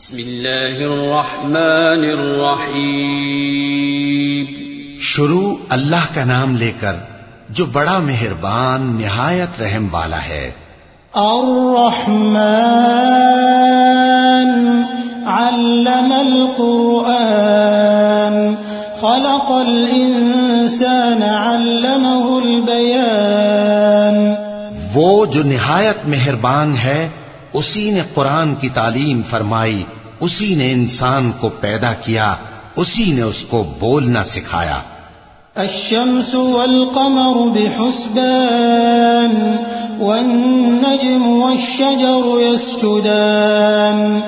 بسم الله الرحمن الرحيم شروع اللہ کا نام لے کر جو بڑا مہربان نہایت رحم والا ہے۔ الرحمن علم القرآن خلق الإنسان علمه البيان۔ وہ جو نہایت مہربان ہے اسی نے قرآن کی تعلیم فرمائی، اسی نے انسان کو پیدا کیا، اسی نے اس کو بولنا سکھایا۔ الشمس والقمر بحسبان، والنجم والشجر يسجدان،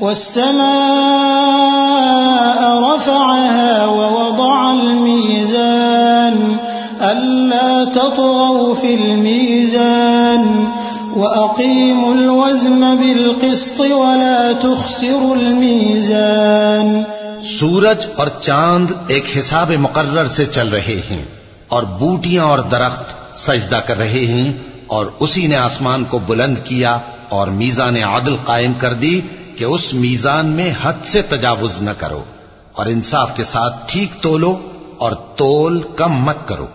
والسماء رفعها ووضع الميزان، ألا تطغوا في الميزان. وأقيموا الوزن بالقسط ولا تخسروا الميزان. سورج اور چاند ایک حساب مقرر سے چل رہے ہیں اور بوٹیاں اور درخت سجدہ کر رہے ہیں اور اسی نے آسمان کو بلند کیا اور میزان عدل قائم کر دی کہ اس میزان میں حد سے تجاوز نہ کرو اور انصاف کے ساتھ ٹھیک تولو اور تول کم مت کرو۔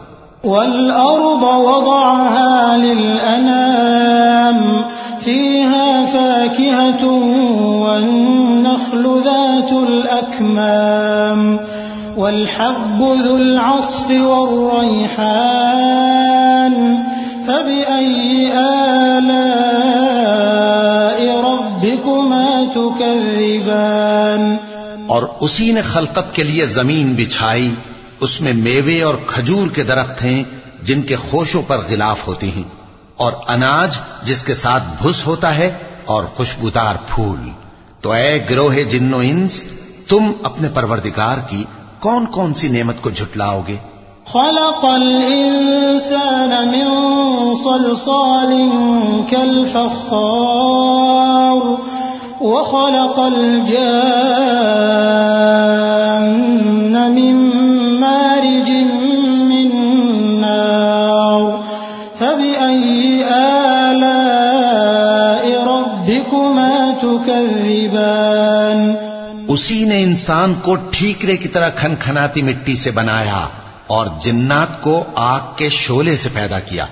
والأرض وضعها للأنام فيها فاكهة والنخل ذات الأكمام والحب ذو العصف والريحان فبأي آلاء ربكما تكذبان؟ اور اسی نے خلقت کے لیے زمین بچھائی۔ اس میں میوے اور کھجور کے درخت ہیں جن کے خوشوں پر غلاف ہوتے ہیں اور اناج جس کے ساتھ بھس ہوتا ہے اور خوشبودار پھول۔ تو اے گروہ جن و انس، تم اپنے پروردگار کی کون کون سی نعمت کو جھٹلاؤ گے؟ خلق الإنسان من صلصال كالفخار وخلق الجان من آلاء ربكما تكذبان اسی نے انسان کو ٹھیکرے کی طرح کھن کھناتی مٹی سے بنایا اور جنات کو آگ کے شولے سے پیدا کیا۔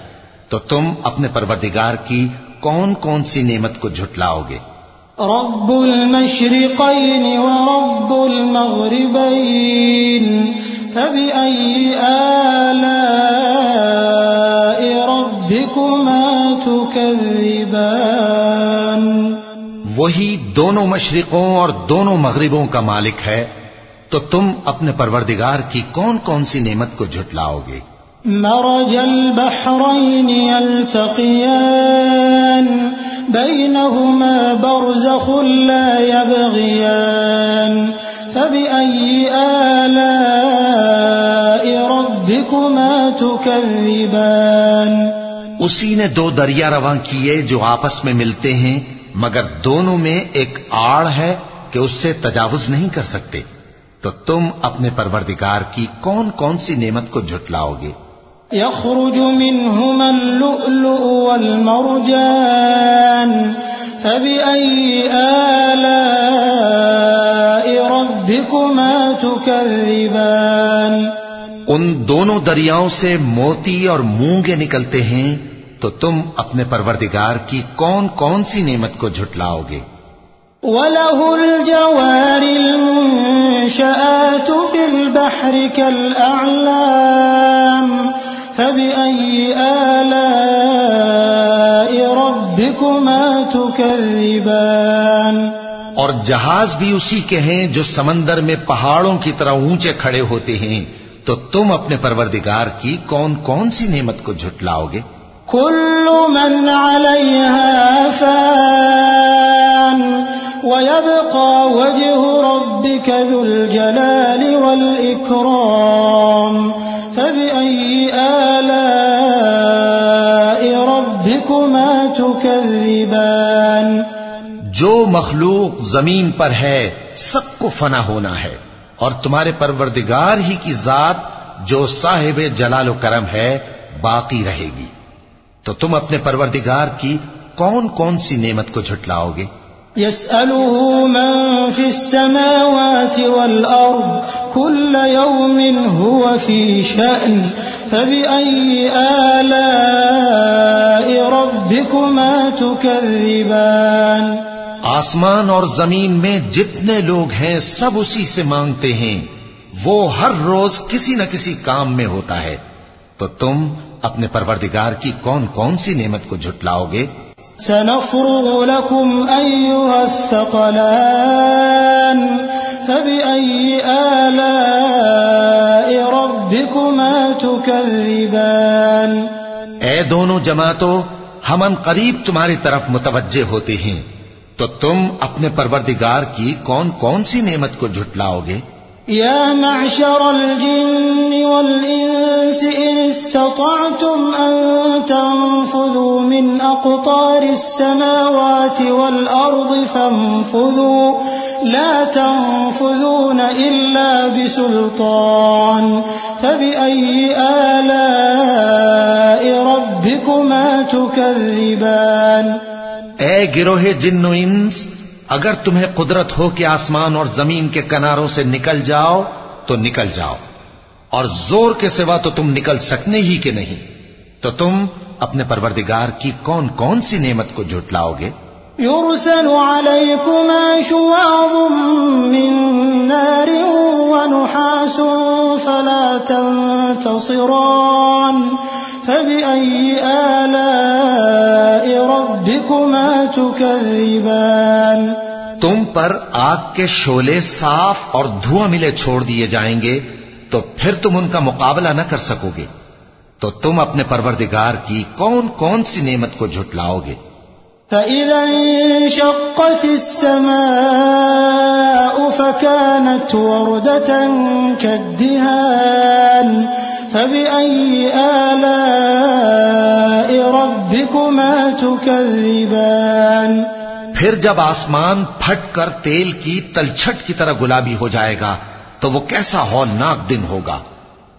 تو تم اپنے پروردگار کی کون کون سی نعمت کو جھٹلاؤ گے؟ رب المشرقين ورب المغربين فبأي آلاء ربكما تكذبان وہی دونوں مشرقوں اور دونوں مغربوں کا مالک ہے تو تم اپنے پروردگار کی کون کون سی نعمت کو جھٹلاؤ گے؟ مرج البحرين يلتقيان بينهما برزخ لا يبغيان فبأي آلاء ربكما تكذبان اسی نے دو دریا رواں کیے جو آپس میں ملتے ہیں مگر دونوں میں ایک آڑ ہے کہ اس سے تجاوز نہیں کر سکتے۔ تو تم اپنے پروردگار کی کون کون سی نعمت کو جھٹلاؤ گے؟ يخرج منهما اللؤلؤ والمرجان فبأي آلاء ربكما تكذبان ان دونوں دریاؤں سے موتی اور مونگے نکلتے ہیں تو تم اپنے پروردگار کی کون کون سی نعمت کو جھٹلاؤ گے؟ وله الجوار المنشآت في البحر كالأعلام فبأي آلاء ربكما تكذبان اور جہاز بھی اسی کے ہیں جو سمندر میں پہاڑوں کی طرح اونچے کھڑے ہوتے ہیں۔ تو تم اپنے پروردگار کی کون کون سی نعمت کو جھٹلاؤ گے؟ كل من عليها فان ويبقى وجه ربك ذو الجلال والإكرام فبأي آلاء ربكما تكذبان جو مخلوق زمین پر ہے سب کو فنا ہونا ہے۔ اور تمہارے پروردگار ہی کی ذات جو صاحب جلال و کرم ہے باقی رہے گی۔ تو تم اپنے پروردگار کی کون کون سی نعمت کو جھٹلاؤ گے؟ يسأله من في السماوات والأرض كل يوم هو في شأن فبأي آلاء ربكما تكذبان آسمان اور زمین میں جتنے لوگ ہیں سب اسی سے مانگتے ہیں۔ وہ ہر روز کسی نہ کسی کام میں ہوتا ہے۔ تو تم اپنے پروردگار کی کون کون سی نعمت کو جھٹلاؤ گے؟ سنفرغ لكم أيها الثقلان فبأي آلاء ربكما تكذبان اے دونوں جماعتوں ہم ان قریب تمہاری طرف متوجہ ہوتے ہیں۔ تو تم اپنے پروردگار کی کون کون سی نعمت کو جھٹلاؤ گے يا معشر الجن والإنس إن استطعتم أن تنفذوا من أقطار السماوات والأرض فانفذوا. لا تنفذون إلا بسلطان. فبأي آلاء ربكما تكذبان؟ اے گروہ جن و انس، اگر تمہیں قدرت ہو کہ آسمان اور زمین کے کناروں سے نکل جاؤ، تو نکل جاؤ۔ اور زور کے سوا تو تم نکل سکنے ہی کہ نہیں۔ تو تم اپنے پروردگار کی کون کون سی نعمت کو جھٹلاؤ گے؟ يرسل عليكما شواظ من نار ونحاس فلا تنتصران۔ فبأي آلاء ربكما تكذبان تم پر آگ کے شولے صاف اور دھواں ملے چھوڑ دیے جائیں گے، تو پھر تم ان کا مقابلہ نہ کر سکو گے۔ تو تم اپنے پروردگار کی کون کون سی نعمت کو جھٹلاؤ گے؟ فإذا انشقت السماء فكانت وردة كالدهان فبأي آلاء ربكما تكذبان پھر جب آسمان پھٹ کر تیل کی تلچھٹ کی طرح گلابی ہو جائے گا، تو وہ کیسا ہولناک دن ہوگا؟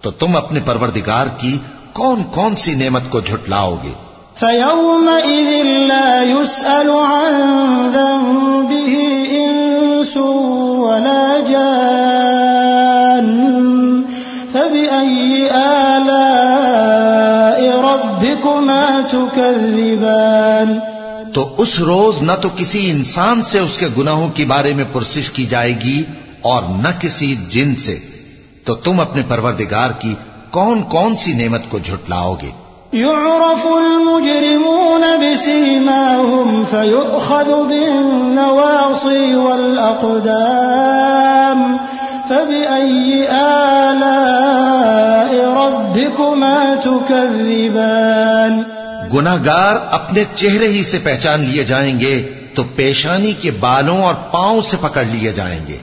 تو تم اپنے پروردگار کی کون کون سی نعمت کو جھٹلاؤ گے؟ فيومئذ لا يسأل عن ذنبه إنس ولا جان. فبأي آلاء ربكما تكذبان؟ تو اس روز نہ تو کسی انسان سے اس کے گناہوں کے بارے میں پرسش کی جائے گی اور نہ کسی جن سے۔ تو تم اپنے پروردگار کی کون کون سی نعمت کو جھٹلاؤ گے؟ يعرف المجرمون بسيماهم فيؤخذ بالنواصي والأقدام فبأي آلاء ربكما تكذبان؟ گناگار اپنے چہرے ہی سے پہچان لیے جائیں گے تو پیشانی کے بالوں اور پاؤں سے پکڑ لیے جائیں گے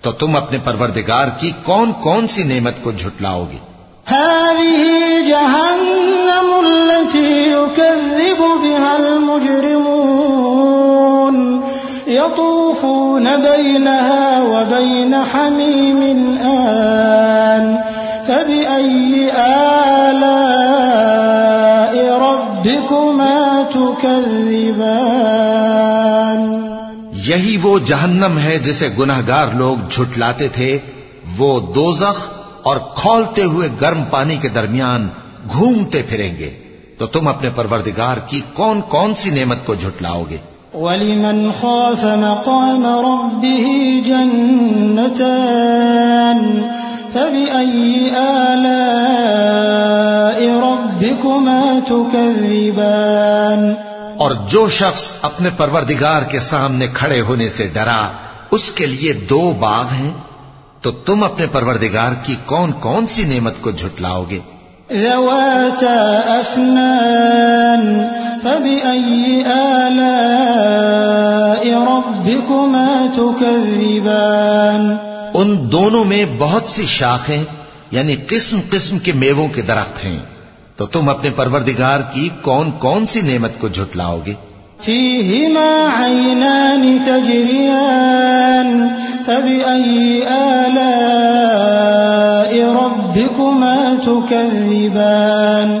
تو تم اپنے پروردگار کی کون کون سی نعمت کو جھٹلاؤ گے؟ هذه جهنم التي يكذب بها المجرمون. يطوفون بينها وبين حميم آن. فبأي آلاء ربكما تكذبان؟ یہی وہ جہنم ہے جسے گناہگار لوگ جھٹلاتے تھے وہ دوزخ اور کھولتے ہوئے گرم پانی کے درمیان گھومتے پھریں گے تو تم اپنے پروردگار کی کون کون سی نعمت کو جھٹلاؤ گے؟ ولمن خاف مقام ربه جنتان فبأي آلاء ربكما تكذبان اور جو شخص اپنے پروردگار کے سامنے کھڑے ہونے سے ڈرا اس کے لیے دو باغ ہیں۔ تو تم اپنے پروردگار کی کون کون سی نعمت کو جھٹلاؤ گے؟ ذواتا أفنان فبأي آلاء ربكما تكذبان؟ ان دونوں میں بہت سی شاخیں یعنی قسم قسم کے میووں کے درخت ہیں۔ تو تم اپنے پروردگار کی کون کون سی نعمت کو جھٹلاؤ گے؟ فيهما عينان تجريان فبأي آلاء ربكما تكذبان؟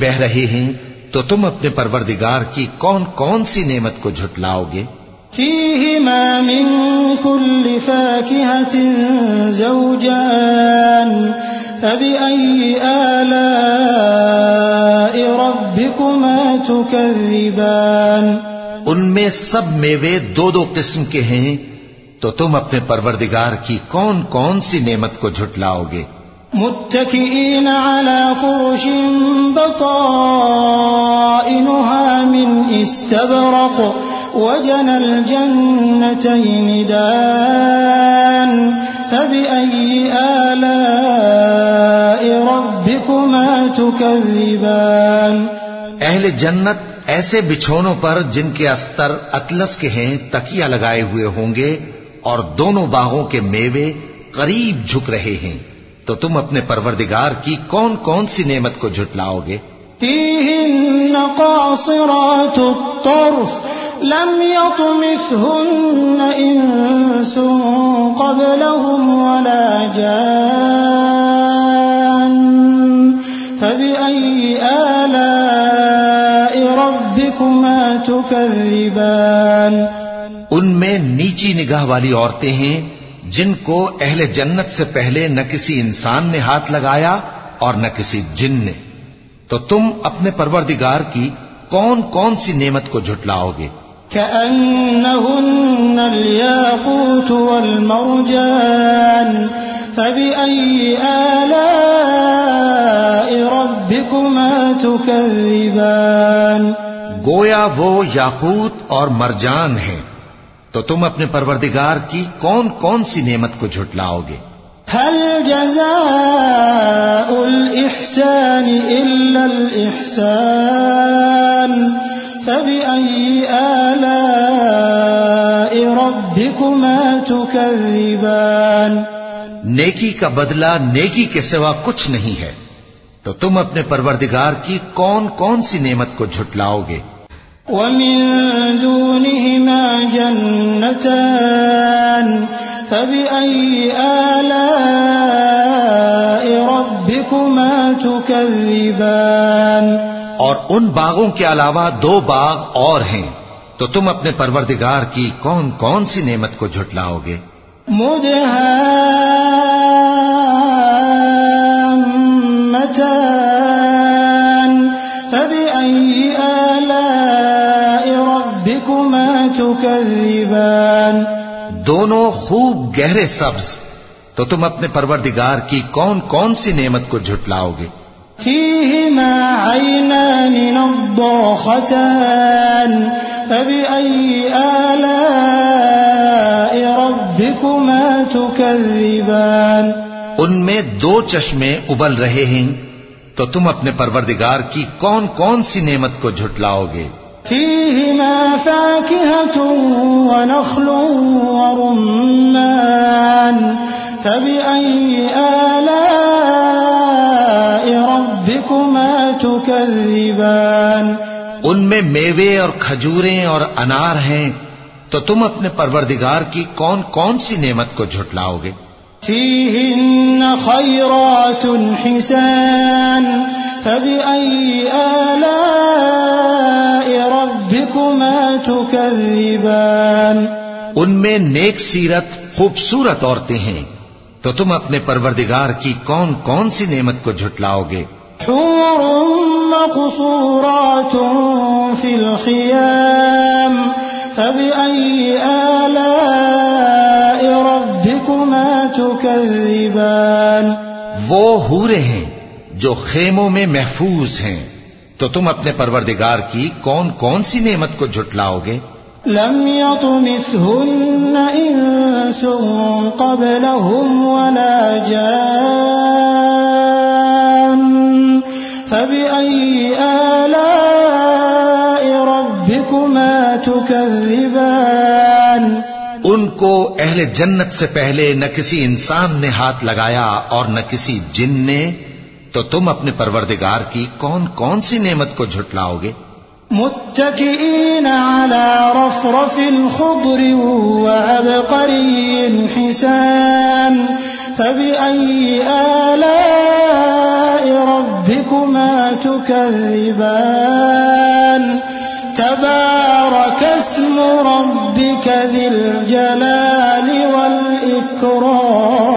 بہ رہے ہیں تو تم اپنے پروردگار کی کون کون سی نعمت کو جھٹلاؤ گے؟ فيهما من كل فاكهة زوجان فبأي آلاء ربكما تكذبان ان میں سب میوے دو دو قسم کے ہیں تو تم اپنے پروردگار کی کون کون سی نعمت کو جھٹلاؤ گے؟ متكئين على فرش بطائنها من استبرق وجنى الجنتين دان. فبأي آلاء ربكما تكذبان اہل جنت ایسے بچھونوں پر جن کے استر اطلس کے ہیں تکیا لگائے ہوئے ہوں گے اور دونوں باغوں کے میوے قریب جھک رہے ہیں۔ تو تم اپنے پروردگار کی کون کون سی نعمت کو جھٹلاؤ گے؟ فيهن قاصرات الطرف لم يطمثهن إنس قبلهم ولا جان ربكما تكذبان ان میں نیچی نگاہ والی عورتیں ہیں جن کو اہل جنت سے پہلے نہ کسی انسان نے ہاتھ لگایا اور نہ کسی جن نے۔ تو تم اپنے پروردگار کی کون کون سی نعمت کو جھٹلاؤ گے؟ كأنهن الياقوت والمرجان فبأي آلاء ربكما تكذبان گویا وہ یاقوت اور مرجان ہیں تو تم اپنے پروردگار کی کون کون سی نعمت کو جھٹلاؤ گے؟ هل جزاء الإحسان إلا الإحسان؟ فبأي آلاء ربكما تكذبان؟ نیکی کا بدلہ نیکی کے سوا کچھ نہیں ہے تو تم اپنے پروردگار کی کون کون سی نعمت کو جھٹلاؤ گے؟ ومن دونهما جنتان فبأي آلاء ربكما تكذبان؟ اور ان باغوں کے علاوہ دو باغ اور ہیں۔ تو تم اپنے پروردگار کی کون کون سی نعمت کو جھٹلاؤ گے؟ مدهامتان دونوں خوب گہرے سبز تو تم اپنے پروردگار کی کون کون سی نعمت کو جھٹلاؤ گے؟ فيهما عينان نضاختان فبأي آلاء ربكما تكذبان ان میں دو چشمے ابل رہے ہیں تو تم اپنے پروردگار کی کون کون سی نعمت کو جھٹلاؤ گے؟ فيهما فاكهة ونخل ورمان. فبأي آلاء ربكما تكذبان؟ ان میں میوے اور کھجوریں اور انار ہیں تو تم اپنے پروردگار کی کون کون سی نعمت کو جھٹلاؤ گے؟ فيهن خيرات حسان. فبأي آلاء ربكما تكذبان ان میں نیک سیرت خوبصورت عورتیں ہیں۔ تو تم اپنے پروردگار کی کون کون سی نعمت کو جھٹلاؤ گے؟ حور مقصورات في الخيام فبأي آلاء ربكما تكذبان وہ ہورے ہیں۔ جو خیموں میں محفوظ ہیں تو تم اپنے پروردگار کی کون کون سی نعمت کو جھٹلاؤ گے؟ لم يطمثهن إنس قبلهم ولا جان. فبأي آلاء ربكما تكذبان؟ ان کو اہل جنت سے پہلے نہ کسی انسان نے ہاتھ لگایا اور نہ کسی جن نے تو تم اپنے پروردگار کی کون کون سی نعمت کو جھٹلاؤ گے؟ متكئين على رفرف خضر وعبقري حسان فبأي آلاء ربكما تكذبان تبارك اسم ربك ذي الجلال والإكرام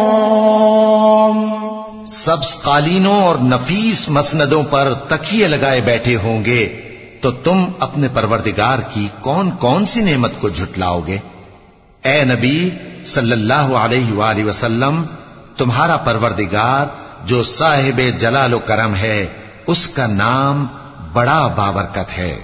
قالینوں اور نفیس مسندوں پر تکیے لگائے بیٹھے ہوں گے، تو تم اپنے پروردگار کی کون کون سی نعمت کو جھٹلاؤ گے؟ اے نبی صلی اللہ علیہ وآلہ وسلم، تمہارا پروردگار جو صاحب جلال و کرم ہے، اس کا نام بڑا بابرکت ہے۔